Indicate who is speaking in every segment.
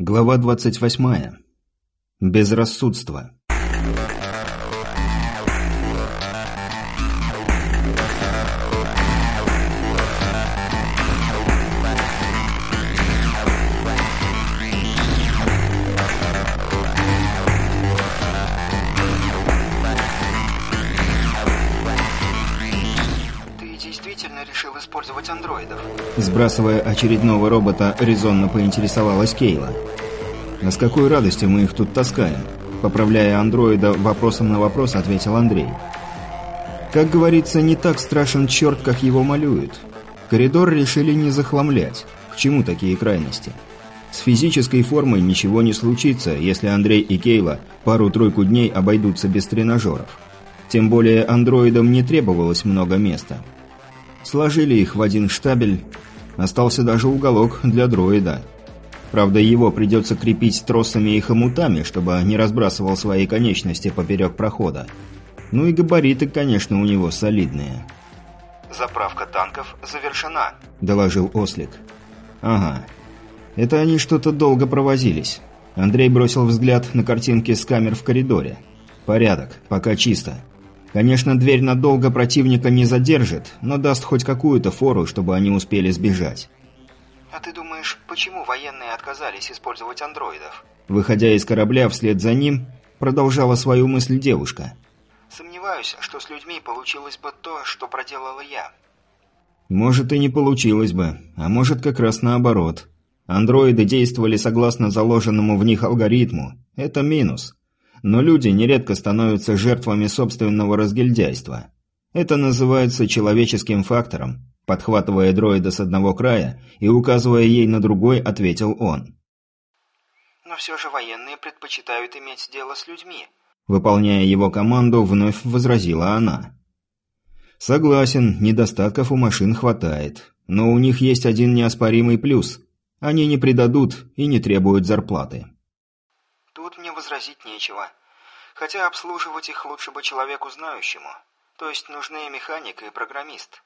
Speaker 1: Глава 28. Безрассудство.
Speaker 2: Ты действительно решил использовать андроидов?
Speaker 1: Сбрасывая очередного робота, резонно поинтересовалась Кейла. «А с какой радостью мы их тут таскаем?» Поправляя андроида, вопросом на вопрос ответил Андрей. Как говорится, не так страшен черт, как его малюют. Коридор решили не захламлять. К чему такие крайности? С физической формой ничего не случится, если Андрей и Кейла пару-тройку дней обойдутся без тренажеров. Тем более андроидам не требовалось много места. Сложили их в один штабель, остался даже уголок для дроида. Правда, его придется крепить тросами и хомутами, чтобы не разбрасывал свои конечности поперек прохода. Ну и габариты, конечно, у него солидные.
Speaker 2: Заправка танков завершена.
Speaker 1: – доложил Ослик. «Ага. Это они что-то долго провозились». Андрей бросил взгляд на картинки с камер в коридоре. «Порядок. Пока чисто. Конечно, дверь надолго противника не задержит, но даст хоть какую-то фору, чтобы они успели сбежать».
Speaker 2: А ты думаешь, почему военные отказались использовать андроидов?
Speaker 1: Выходя из корабля вслед за ним, продолжала свою мысль девушка.
Speaker 2: Сомневаюсь, что с людьми получилось бы то, что проделала я.
Speaker 1: Может и не получилось бы, а может как раз наоборот. Андроиды действовали согласно заложенному в них алгоритму. Это минус. Но люди нередко становятся жертвами собственного разгильдяйства. Это называется человеческим фактором. Подхватывая дроида с одного края и указывая ей на другой, ответил он.
Speaker 2: Но все же военные предпочитают иметь дело с людьми.
Speaker 1: Выполняя его команду, вновь возразила она. Согласен, недостатков у машин хватает. Но у них есть один неоспоримый плюс. Они не предадут и не требуют зарплаты.
Speaker 2: Возразить нечего. Хотя обслуживать их лучше бы человеку знающему. То есть нужны механик и программист.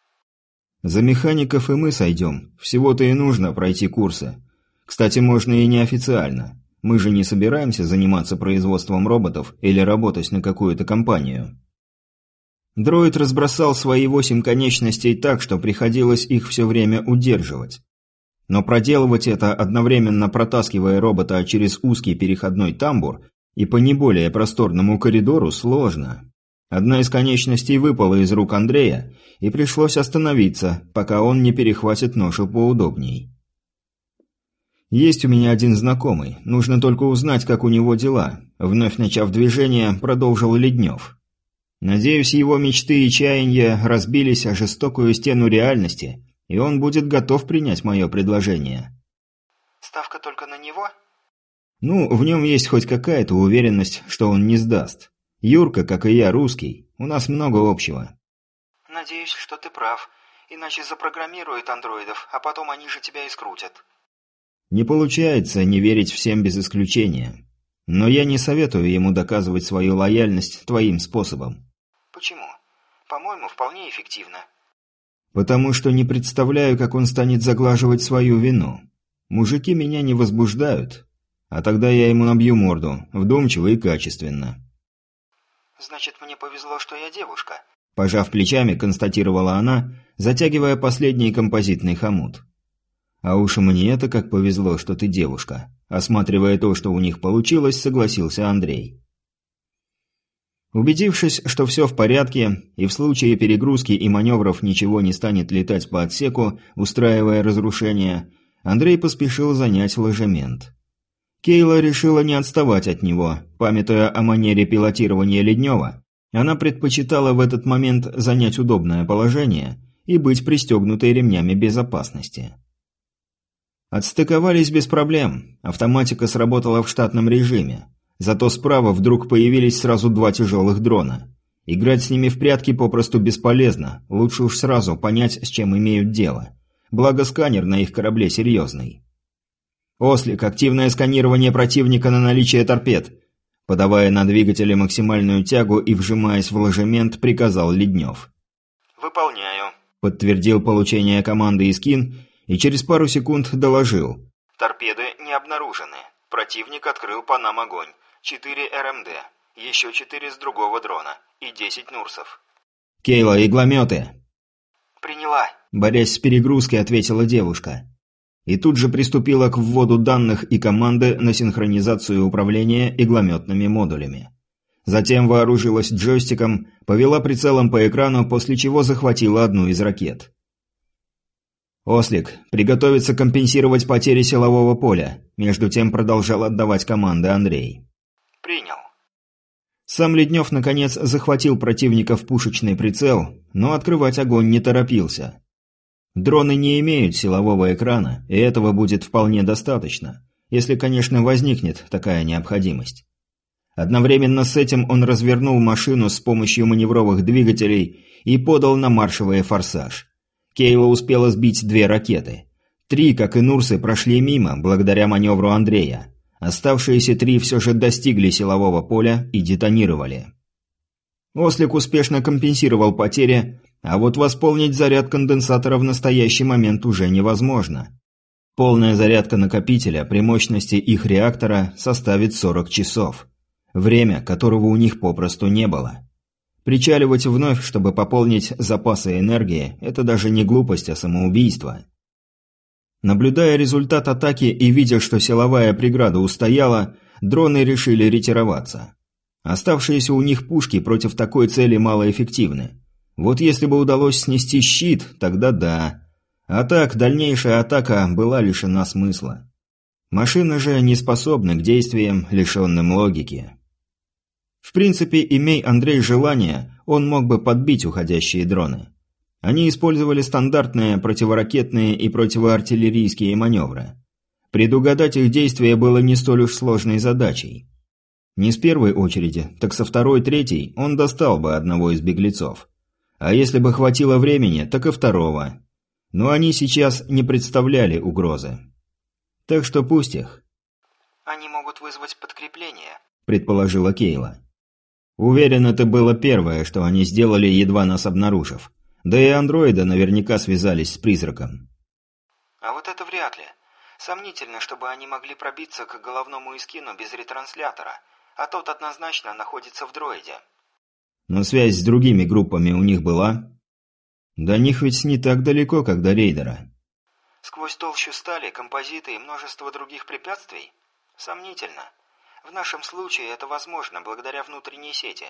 Speaker 1: За механиков и мы сойдем. Всего-то и нужно пройти курсы. Кстати, можно и неофициально. Мы же не собираемся заниматься производством роботов или работать на какую-то компанию. Дроид разбросал свои восемь конечностей так, что приходилось их все время удерживать. Но проделывать это, одновременно протаскивая робота через узкий переходной тамбур и по не более просторному коридору, сложно. Одна из конечностей выпала из рук Андрея, и пришлось остановиться, пока он не перехватит ношу поудобней. «Есть у меня один знакомый, нужно только узнать, как у него дела», вновь начав движение, продолжил Леднев. «Надеюсь, его мечты и чаяния разбились о жестокую стену реальности, и он будет готов принять мое предложение».
Speaker 2: Ставка только на него?
Speaker 1: Ну, в нем есть хоть какая-то уверенность, что он не сдаст. Юрка, как и я, русский. У нас много общего.
Speaker 2: Надеюсь, что ты прав. Иначе запрограммируют андроидов, а потом они же тебя и скрутят.
Speaker 1: Не получается не верить всем без исключения. Но я не советую ему доказывать свою лояльность твоим способом.
Speaker 2: Почему? По-моему, вполне эффективно.
Speaker 1: Потому что не представляю, как он станет заглаживать свою вину. Мужики меня не возбуждают. А тогда я ему набью морду, вдумчиво и качественно.
Speaker 2: Значит, мне повезло, что я девушка.
Speaker 1: Пожав плечами, констатировала она, затягивая последний композитный хомут. А уж мне это как повезло, что ты девушка. Осматривая то, что у них получилось, согласился Андрей. Убедившись, что все в порядке, и в случае перегрузки и маневров ничего не станет летать по отсеку, устраивая разрушения, Андрей поспешил занять ложемент. Кейла решила не отставать от него, памятуя о манере пилотирования Леднева. Она предпочитала в этот момент занять удобное положение и быть пристегнутой ремнями безопасности. Отстыковались без проблем, автоматика сработала в штатном режиме. Зато справа вдруг появились сразу два тяжелых дрона. Играть с ними в прятки попросту бесполезно, лучше уж сразу понять, с чем имеют дело. Благо сканер на их корабле серьезный. «Ослик, активное сканирование противника на наличие торпед!» Подавая на двигателе максимальную тягу и вжимаясь в ложемент, приказал Леднев.
Speaker 2: Выполняю.
Speaker 1: Подтвердил получение команды Искин и через пару секунд доложил.
Speaker 2: Торпеды не обнаружены. Противник открыл по нам огонь. Четыре РМД, еще четыре с другого дрона и десять Нурсов.
Speaker 1: «Кейла, иглометы!»
Speaker 2: «Приняла!»
Speaker 1: – борясь с перегрузкой, ответила девушка. И тут же приступила к вводу данных и команды на синхронизацию управления иглометными модулями. Затем вооружилась джойстиком, повела прицелом по экрану, после чего захватила одну из ракет. «Ослик, приготовиться компенсировать потери силового поля», между тем продолжал отдавать команды Андрей.
Speaker 2: «Принял».
Speaker 1: Сам Леднев, наконец, захватил противника в пушечный прицел, но открывать огонь не торопился. Дроны не имеют силового экрана, и этого будет вполне достаточно, если, конечно, возникнет такая необходимость. Одновременно с этим он развернул машину с помощью маневровых двигателей и подал на маршевый форсаж. Кейла успела сбить две ракеты. Три, как и Нурсы, прошли мимо, благодаря маневру Андрея. Оставшиеся три все же достигли силового поля и детонировали. Ослик успешно компенсировал потери, а вот восполнить заряд конденсатора в настоящий момент уже невозможно. Полная зарядка накопителя при мощности их реактора составит 40 часов. Время, которого у них попросту не было. Причаливать вновь, чтобы пополнить запасы энергии – это даже не глупость, а самоубийство. Наблюдая результат атаки и видя, что силовая преграда устояла, дроны решили ретироваться. Оставшиеся у них пушки против такой цели малоэффективны. Вот если бы удалось снести щит, тогда да. А так, дальнейшая атака была лишена смысла. Машины же не способны к действиям, лишенным логики. В принципе, имей Андрей желание, он мог бы подбить уходящие дроны. Они использовали стандартные противоракетные и противоартиллерийские маневры. Предугадать их действия было не столь уж сложной задачей. Не с первой очереди, так со второй-третьей он достал бы одного из беглецов. А если бы хватило времени, так и второго. Но они сейчас не представляли угрозы. Так что пусть их.
Speaker 2: «Они могут вызвать подкрепление», –
Speaker 1: предположила Кейла. Уверен, это было первое, что они сделали, едва нас обнаружив. Да и андроиды наверняка связались с призраком.
Speaker 2: А вот это вряд ли. Сомнительно, чтобы они могли пробиться к головному искину без ретранслятора, а тот однозначно находится в дроиде.
Speaker 1: Но связь с другими группами у них была? До них ведь не так далеко, как до рейдера.
Speaker 2: Сквозь толщу стали, композиты и множество других препятствий? Сомнительно. В нашем случае это возможно благодаря внутренней сети.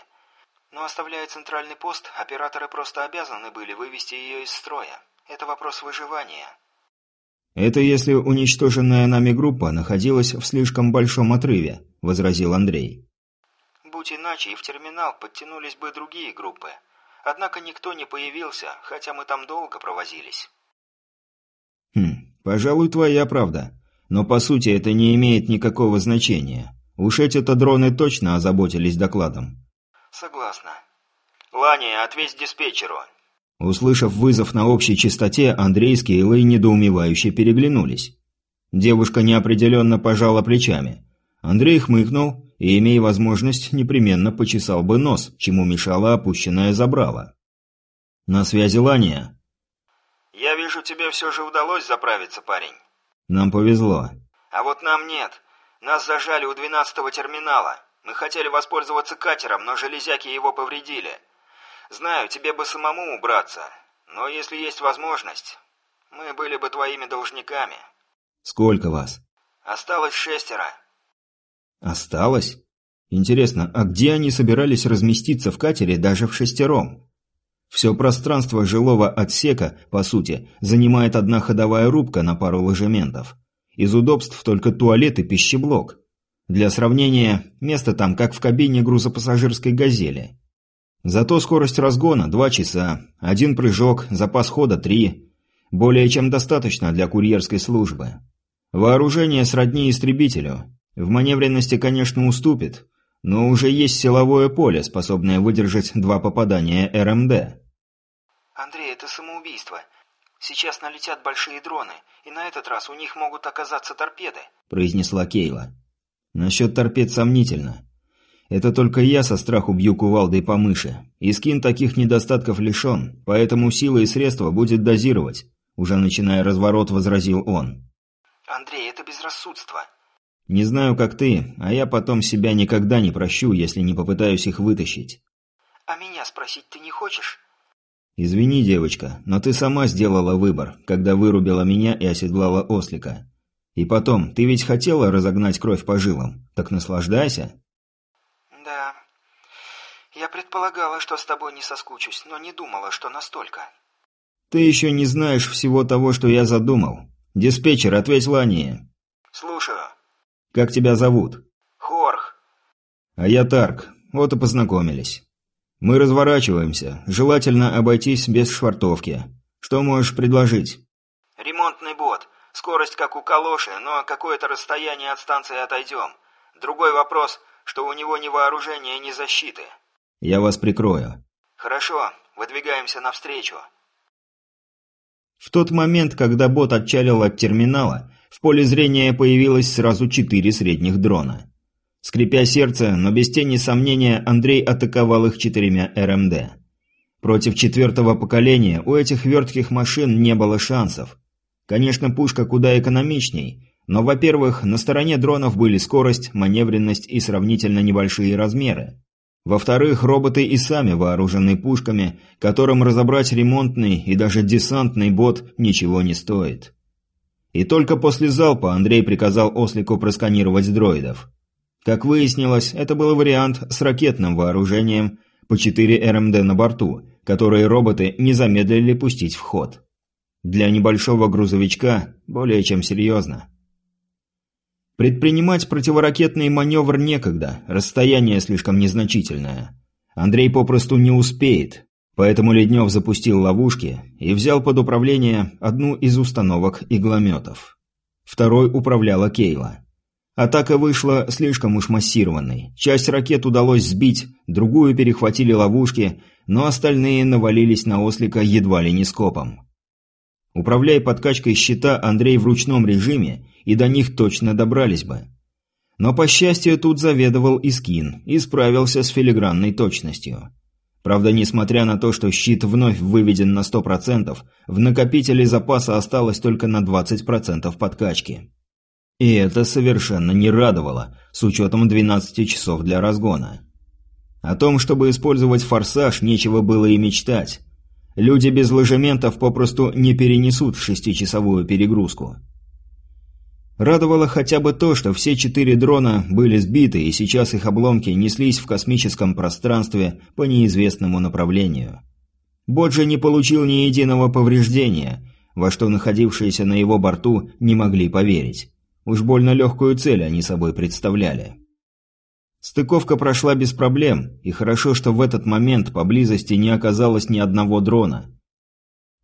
Speaker 2: Но оставляя центральный пост, операторы просто обязаны были вывести ее из строя. Это вопрос выживания.
Speaker 1: «Это если уничтоженная нами группа находилась в слишком большом отрыве», – возразил Андрей.
Speaker 2: «Будь иначе, и в терминал подтянулись бы другие группы. Однако никто не появился, хотя мы там долго провозились».
Speaker 1: «Хм, пожалуй, твоя правда. Но по сути это не имеет никакого значения. Уж эти-то дроны точно озаботились докладом.
Speaker 2: Согласна. Лани, ответь диспетчеру.
Speaker 1: Услышав вызов на общей частоте, Андрей с Кейлой недоумевающе переглянулись. Девушка неопределенно пожала плечами. Андрей хмыкнул и, имея возможность, непременно почесал бы нос, чему мешало опущенное забрало. «На связи Лания».
Speaker 2: «Я вижу, тебе все же удалось заправиться, парень».
Speaker 1: «Нам повезло».
Speaker 2: «А вот нам нет. Нас зажали у двенадцатого терминала. Мы хотели воспользоваться катером, но железяки его повредили. Знаю, тебе бы самому убраться, но если есть возможность, мы были бы твоими должниками.
Speaker 1: Сколько вас?
Speaker 2: Осталось шестеро.
Speaker 1: Осталось? Интересно, а где они собирались разместиться в катере даже в шестером? Все пространство жилого отсека, по сути, занимает одна ходовая рубка на пару ложементов. Из удобств только туалет и пищеблок. Для сравнения, место там как в кабине грузопассажирской «Газели». Зато скорость разгона – 2 часа, один прыжок, запас хода – 3. Более чем достаточно для курьерской службы. Вооружение сродни истребителю. В маневренности, конечно, уступит, но уже есть силовое поле, способное выдержать два попадания РМД.
Speaker 2: «Андрей, это самоубийство. Сейчас налетят большие дроны, и на этот раз у них могут оказаться торпеды», –
Speaker 1: произнесла Кейла. «Насчет торпед сомнительно. Это только я со страху бью кувалдой по мыши. И скин таких недостатков лишен, поэтому силы и средства будет дозировать», – уже начиная разворот, возразил он.
Speaker 2: «Андрей, это безрассудство».
Speaker 1: Не знаю, как ты, а я потом себя никогда не прощу, если не попытаюсь их вытащить.
Speaker 2: А меня спросить ты не хочешь?
Speaker 1: Извини, девочка, но ты сама сделала выбор, когда вырубила меня и оседлала ослика. И потом, ты ведь хотела разогнать кровь по жилам, так наслаждайся.
Speaker 2: Да. Я предполагала, что с тобой не соскучусь, но не думала, что настолько.
Speaker 1: Ты еще не знаешь всего того, что я задумал. Диспетчер, ответь Лании.
Speaker 2: Слушаю.
Speaker 1: Как тебя зовут?
Speaker 2: Хорх.
Speaker 1: А я Тарк. Вот и познакомились. Мы разворачиваемся. Желательно обойтись без швартовки. Что можешь предложить?
Speaker 2: Ремонтный бот. Скорость как у калоши, но какое-то расстояние от станции отойдем. Другой вопрос, что у него ни вооружения, ни защиты.
Speaker 1: Я вас прикрою.
Speaker 2: Хорошо, выдвигаемся навстречу.
Speaker 1: В тот момент, когда бот отчалил от терминала, в поле зрения появилось сразу четыре средних дрона. Скрипя сердце, но без тени сомнения, Андрей атаковал их четырьмя РМД. Против четвертого поколения у этих вертких машин не было шансов. Конечно, пушка куда экономичней, но, во-первых, на стороне дронов были скорость, маневренность и сравнительно небольшие размеры. Во-вторых, роботы и сами вооружены пушками, которым разобрать ремонтный и даже десантный бот ничего не стоит. И только после залпа Андрей приказал Ослику просканировать дроидов. Как выяснилось, это был вариант с ракетным вооружением по 4 РМД на борту, которые роботы не замедлили пустить в ход. Для небольшого грузовичка более чем серьезно. Предпринимать противоракетный маневр некогда, расстояние слишком незначительное. Андрей попросту не успеет, поэтому Леднев запустил ловушки и взял под управление одну из установок иглометов. Второй управляла Кейла. Атака вышла слишком уж массированной. Часть ракет удалось сбить, другую перехватили ловушки, но остальные навалились на ослика едва ли не скопом. Управляя подкачкой щита Андрей в ручном режиме, и до них точно добрались бы. Но, по счастью, тут заведовал Искин и справился с филигранной точностью. Правда, несмотря на то, что щит вновь выведен на 100%, в накопителе запаса осталось только на 20% подкачки. И это совершенно не радовало, с учетом 12 часов для разгона. О том, чтобы использовать форсаж, нечего было и мечтать. Люди без ложементов попросту не перенесут шестичасовую перегрузку. Радовало хотя бы то, что все четыре дрона были сбиты, и сейчас их обломки неслись в космическом пространстве по неизвестному направлению. Бот же не получил ни единого повреждения, во что находившиеся на его борту не могли поверить. Уж больно легкую цель они собой представляли. Стыковка прошла без проблем, и хорошо, что в этот момент поблизости не оказалось ни одного дрона.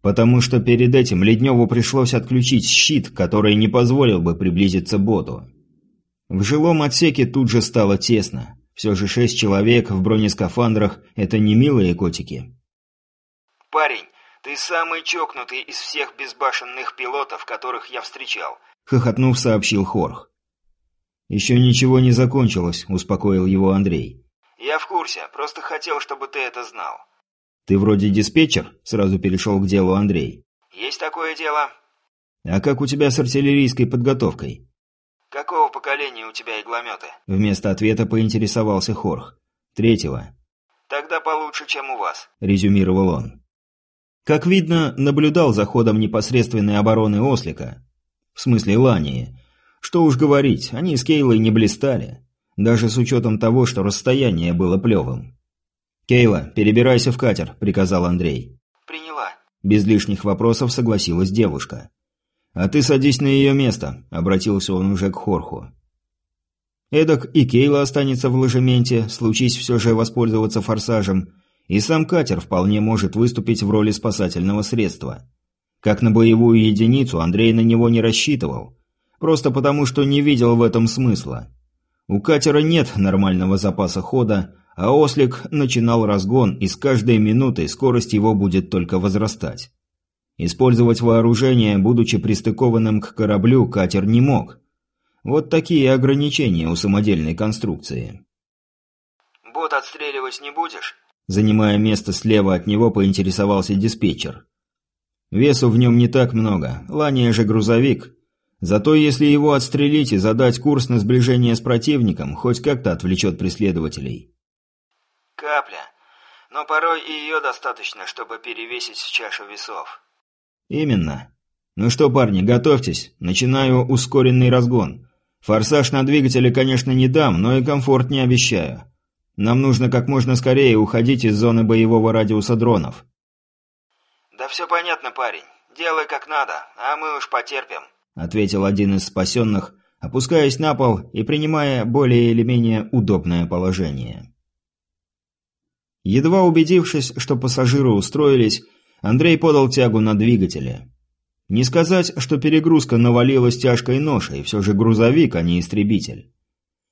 Speaker 1: Потому что перед этим Ледневу пришлось отключить щит, который не позволил бы приблизиться боту. В жилом отсеке тут же стало тесно. Все же шесть человек в бронескафандрах – это не милые котики.
Speaker 2: «Парень, ты самый чокнутый из всех безбашенных пилотов, которых я встречал», –
Speaker 1: хохотнув, сообщил Хорх. «Еще ничего не закончилось», – успокоил его Андрей.
Speaker 2: «Я в курсе, просто хотел, чтобы ты это знал».
Speaker 1: «Ты вроде диспетчер?» – сразу перешел к делу Андрей.
Speaker 2: «Есть такое дело».
Speaker 1: «А как у тебя с артиллерийской подготовкой?»
Speaker 2: «Какого поколения у тебя иглометы?»
Speaker 1: Вместо ответа поинтересовался Хорх. «Третьего».
Speaker 2: «Тогда получше, чем у вас», –
Speaker 1: резюмировал он. Как видно, наблюдал за ходом непосредственной обороны Ослика. В смысле Лании – что уж говорить, они с Кейлой не блистали. Даже с учетом того, что расстояние было плевым. «Кейла, перебирайся в катер», – приказал Андрей.
Speaker 2: «Приняла».
Speaker 1: Без лишних вопросов согласилась девушка. «А ты садись на ее место», – обратился он уже к Хорху. Эдак и Кейла останется в ложементе, случись все же воспользоваться форсажем, и сам катер вполне может выступить в роли спасательного средства. Как на боевую единицу Андрей на него не рассчитывал, Просто потому, что не видел в этом смысла. У катера нет нормального запаса хода, а ослик начинал разгон, и с каждой минутой скорость его будет только возрастать. Использовать вооружение, будучи пристыкованным к кораблю, катер не мог. Вот такие ограничения у самодельной конструкции.
Speaker 2: «Бот отстреливать не будешь?»
Speaker 1: Занимая место слева от него, поинтересовался диспетчер. Весу в нем не так много, Лания же грузовик, Зато если его отстрелить и задать курс на сближение с противником, хоть как-то отвлечет преследователей.
Speaker 2: Капля. Но порой и ее достаточно, чтобы перевесить в чашу весов.
Speaker 1: Именно. Ну что, парни, готовьтесь. Начинаю ускоренный разгон. Форсаж на двигателе, конечно, не дам, но и комфорт не обещаю. Нам нужно как можно скорее уходить из зоны боевого радиуса дронов.
Speaker 2: Да все понятно, парень. Делай как надо, а мы уж потерпим
Speaker 1: ответил один из спасенных, опускаясь на пол и принимая более или менее удобное положение. Едва убедившись, что пассажиры устроились, Андрей подал тягу на двигателе. Не сказать, что перегрузка навалилась тяжкой ношей, все же грузовик, а не истребитель.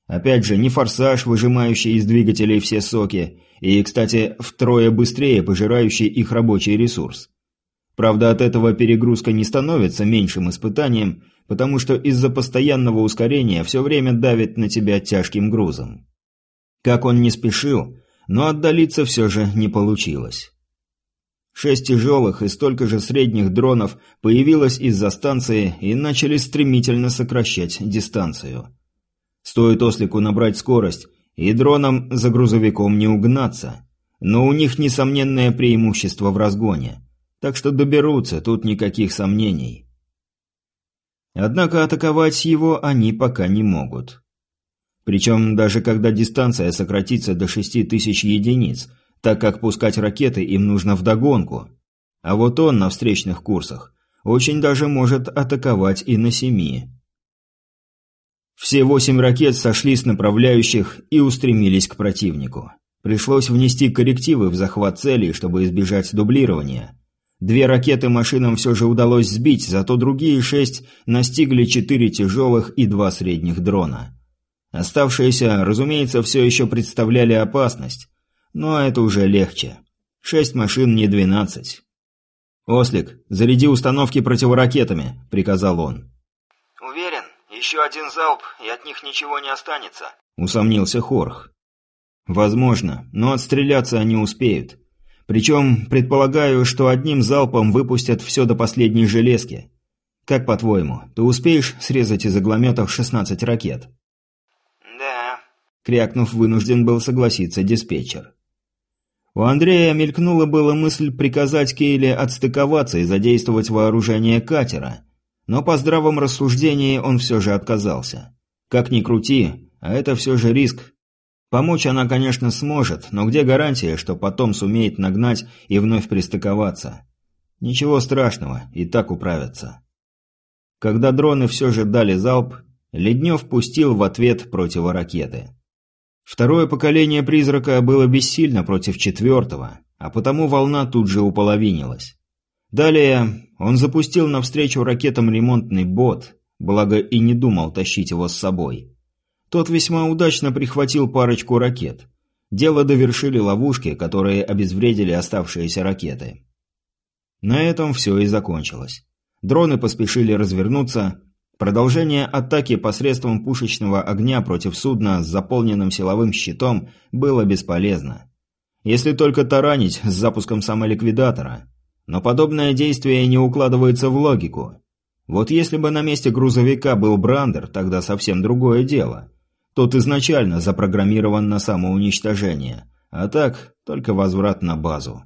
Speaker 1: Опять же, не форсаж, выжимающий из двигателей все соки, и, кстати, втрое быстрее пожирающий их рабочий ресурс. Правда, от этого перегрузка не становится меньшим испытанием, потому что из-за постоянного ускорения все время давит на тебя тяжким грузом. Как он не спешил, но отдалиться все же не получилось. Шесть тяжелых и столько же средних дронов появилось из-за станции и начали стремительно сокращать дистанцию. Стоит ослику набрать скорость, и дронам за грузовиком не угнаться. Но у них несомненное преимущество в разгоне – так что доберутся, тут никаких сомнений. Однако атаковать его они пока не могут. Причем даже когда дистанция сократится до 6000 единиц, так как пускать ракеты им нужно вдогонку. А вот он на встречных курсах очень даже может атаковать и на семи. Все восемь ракет сошли с направляющих и устремились к противнику. Пришлось внести коррективы в захват целей, чтобы избежать дублирования. Две ракеты машинам все же удалось сбить, зато другие шесть настигли четыре тяжелых и два средних дрона. Оставшиеся, разумеется, все еще представляли опасность, но это уже легче. Шесть машин не двенадцать. «Ослик, заряди установки противоракетами», — приказал он.
Speaker 2: «Уверен, еще один залп, и от них ничего не останется», —
Speaker 1: усомнился Хорх. «Возможно, но отстреляться они успеют. Причем, предполагаю, что одним залпом выпустят все до последней железки. Как по-твоему, ты успеешь срезать из иглометов 16 ракет?
Speaker 2: Да.
Speaker 1: Крякнув, вынужден был согласиться диспетчер. У Андрея мелькнула была мысль приказать Кейле отстыковаться и задействовать вооружение катера, но по здравом рассуждении он все же отказался. Как ни крути, а это все же риск, Помочь она, конечно, сможет, но где гарантия, что потом сумеет нагнать и вновь пристыковаться? Ничего страшного, и так управятся. Когда дроны все же дали залп, Леднев пустил в ответ противоракеты. Второе поколение «Призрака» было бессильно против четвертого, а потому волна тут же уполовинилась. Далее он запустил навстречу ракетам ремонтный бот, благо и не думал тащить его с собой. Тот весьма удачно прихватил парочку ракет. Дело довершили ловушки, которые обезвредили оставшиеся ракеты. На этом все и закончилось. Дроны поспешили развернуться. Продолжение атаки посредством пушечного огня против судна с заполненным силовым щитом было бесполезно. Если только таранить с запуском самоликвидатора. Но подобное действие не укладывается в логику. Вот если бы на месте грузовика был Брандер, тогда совсем другое дело. Тот изначально запрограммирован на самоуничтожение, а так только возврат на базу.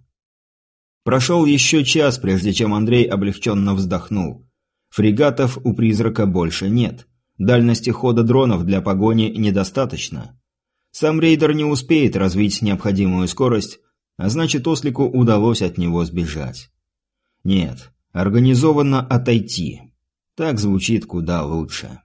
Speaker 1: Прошел еще час, прежде чем Андрей облегченно вздохнул. Фрегатов у «Призрака» больше нет. Дальности хода дронов для погони недостаточно. Сам рейдер не успеет развить необходимую скорость, а значит ослику удалось от него сбежать. Нет, организованно отойти. Так звучит куда лучше.